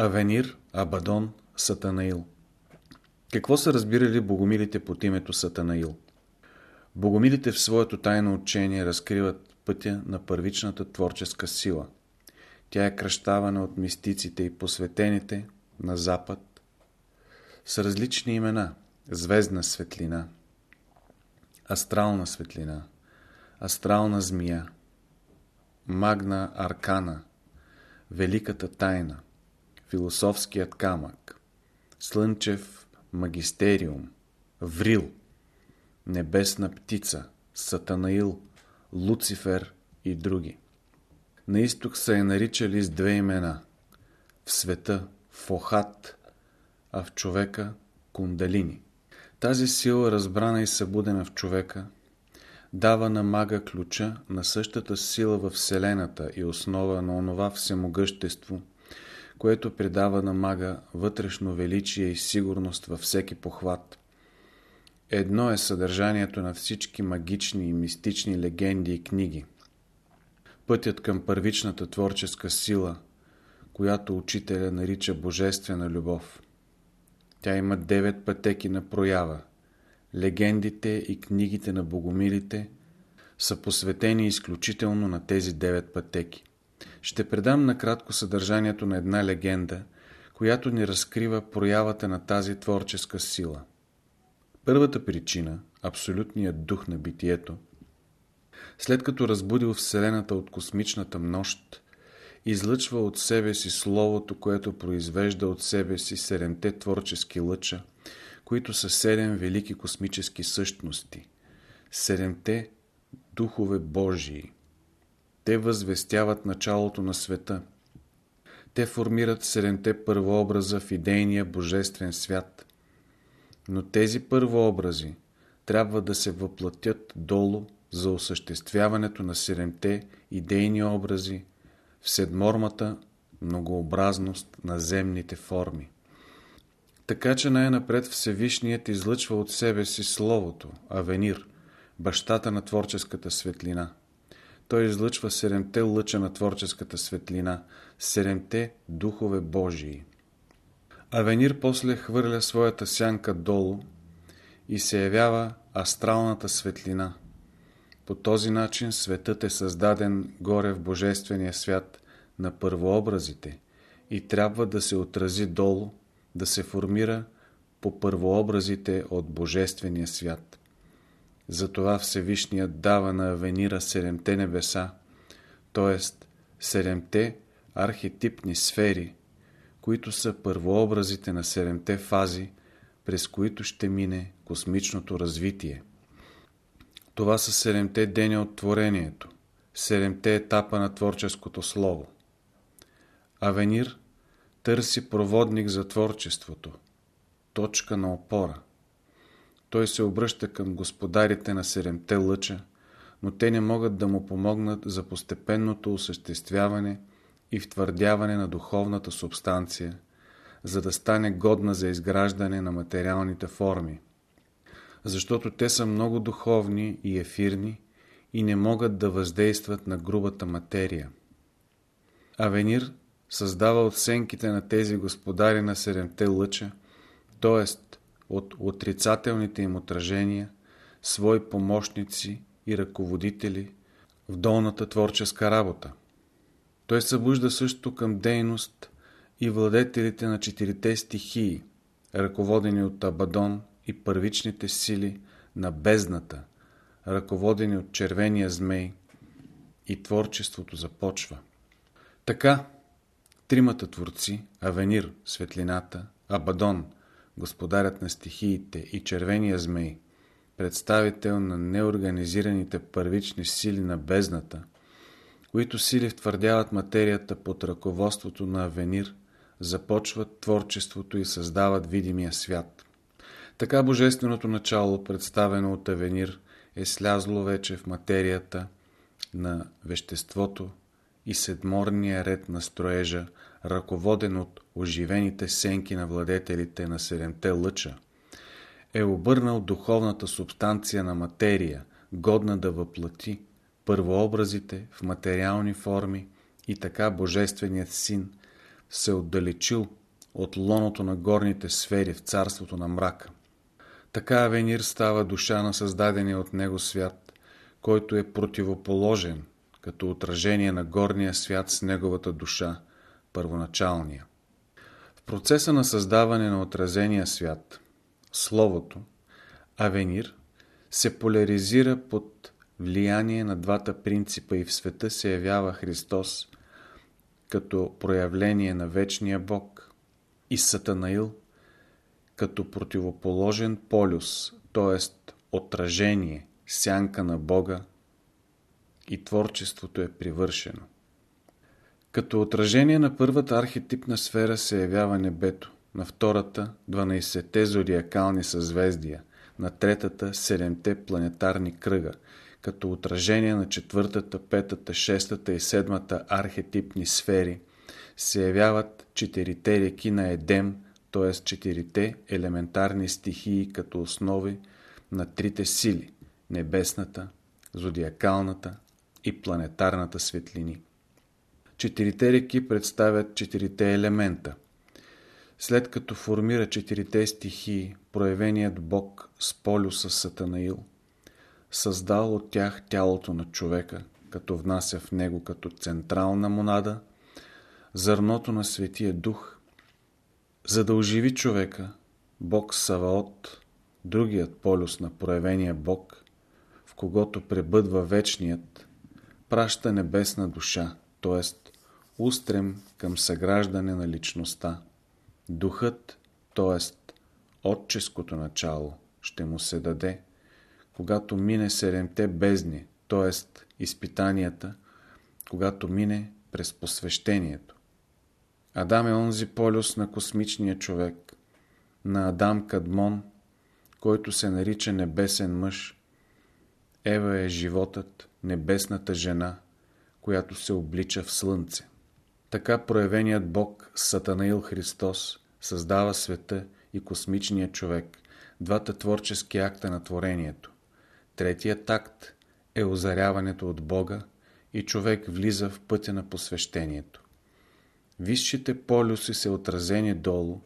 Авенир, Абадон, Сатанаил Какво са разбирали богомилите под името Сатанаил? Богомилите в своето тайно учение разкриват пътя на първичната творческа сила. Тя е кръщавана от мистиците и посветените на Запад с различни имена – звездна светлина, астрална светлина, астрална змия, магна аркана, великата тайна – философският камък, слънчев магистериум, Врил, небесна птица, Сатанаил, Луцифер и други. На изток са е наричали с две имена. В света Фохат, а в човека Кундалини. Тази сила, разбрана и събудена в човека, дава на мага ключа на същата сила в Вселената и основа на онова всемогъщество – което придава на мага вътрешно величие и сигурност във всеки похват. Едно е съдържанието на всички магични и мистични легенди и книги. Пътят към първичната творческа сила, която учителя нарича Божествена любов. Тя има девет пътеки на проява. Легендите и книгите на богомилите са посветени изключително на тези девет пътеки. Ще предам накратко съдържанието на една легенда, която ни разкрива проявата на тази творческа сила. Първата причина, абсолютният дух на битието, след като разбудил Вселената от космичната нощ, излъчва от себе си Словото, което произвежда от себе си седемте творчески лъча, които са седем велики космически същности, седемте духове Божии. Те възвестяват началото на света. Те формират седемте първообраза в идейния божествен свят. Но тези първообрази трябва да се въплатят долу за осъществяването на седемте идейни образи в седмормата многообразност на земните форми. Така че най-напред Всевишният излъчва от себе си Словото, Авенир, бащата на творческата светлина. Той излъчва седемте лъча на творческата светлина, седемте духове Божии. Авенир после хвърля своята сянка долу и се явява астралната светлина. По този начин светът е създаден горе в Божествения свят на първообразите и трябва да се отрази долу, да се формира по първообразите от Божествения свят. Затова Всевишният дава на Авенира седемте небеса, т.е. седемте архетипни сфери, които са първообразите на седемте фази, през които ще мине космичното развитие. Това са седемте дени от творението, седемте етапа на творческото слово. Авенир търси проводник за творчеството, точка на опора – той се обръща към господарите на седемте лъча, но те не могат да му помогнат за постепенното осъществяване и втвърдяване на духовната субстанция, за да стане годна за изграждане на материалните форми. Защото те са много духовни и ефирни и не могат да въздействат на грубата материя. Авенир създава оценките на тези господари на седемте лъча, т.е от отрицателните им отражения, свои помощници и ръководители в долната творческа работа. Той събужда също към дейност и владетелите на четирите стихии, ръководени от Абадон и първичните сили на бездната, ръководени от червения змей и творчеството започва. Така, тримата творци, Авенир, светлината, Абадон, господарят на стихиите и червения змей, представител на неорганизираните първични сили на бездната, които сили втвърдяват материята под ръководството на Авенир, започват творчеството и създават видимия свят. Така божественото начало, представено от Авенир, е слязло вече в материята на веществото и седморния ред на строежа, ръководен от оживените сенки на владетелите на седемте лъча, е обърнал духовната субстанция на материя, годна да въплати първообразите в материални форми и така Божественият син се отдалечил от лоното на горните сфери в царството на мрака. Така Авенир става душа на създадения от него свят, който е противоположен като отражение на горния свят с неговата душа, първоначалния. В процеса на създаване на отразения свят, Словото, Авенир, се поляризира под влияние на двата принципа и в света се явява Христос като проявление на вечния Бог и Сатанаил като противоположен полюс, т.е. отражение, сянка на Бога и творчеството е привършено. Като отражение на първата архетипна сфера се явява небето, на втората – 12-те зодиакални съзвездия, на третата – 7-те планетарни кръга, като отражение на четвъртата, петата, шестата и седмата архетипни сфери се явяват четирите реки на Едем, т.е. четирите елементарни стихии като основи на трите сили – небесната, зодиакалната и планетарната светлини. Четирите реки представят четирите елемента. След като формира четирите стихии, проявеният Бог с полюса Сатанаил, създал от тях тялото на човека, като внася в него като централна монада зърното на Светия Дух, за да оживи човека, Бог Саваот, другият полюс на проявения Бог, в когото пребъдва вечният, праща небесна душа, т.е. устрем към съграждане на личността. Духът, т.е. отческото начало, ще му се даде, когато мине седемте бездни, т.е. изпитанията, когато мине през посвещението. Адам е онзи полюс на космичния човек, на Адам Кадмон, който се нарича небесен мъж. Ева е животът, небесната жена, която се облича в слънце. Така проявеният Бог Сатанаил Христос създава света и космичния човек, двата творчески акта на творението. Третият акт е озаряването от Бога и човек влиза в пътя на посвещението. Висшите полюси са отразени долу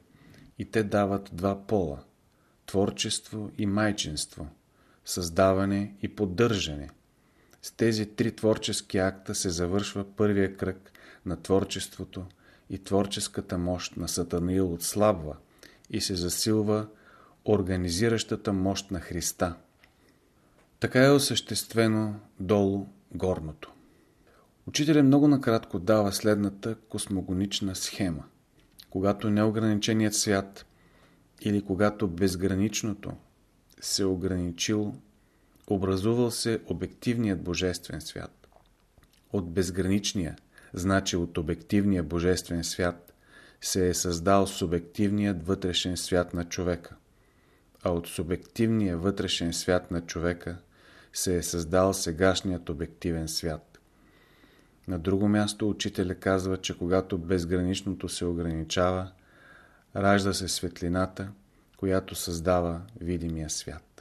и те дават два пола – творчество и майчинство, създаване и поддържане. С тези три творчески акта се завършва първия кръг на творчеството и творческата мощ на Сатанаил отслабва и се засилва организиращата мощ на Христа. Така е осъществено долу горното. Учителят много накратко дава следната космогонична схема. Когато неограниченият свят или когато безграничното се ограничило, образувал се обективният божествен свят. От безграничния, значи от обективния божествен свят, се е създал субективният вътрешен свят на човека, а от субективния вътрешен свят на човека се е създал сегашният обективен свят. На друго място учителя казва, че когато безграничното се ограничава, ражда се светлината, която създава видимия свят.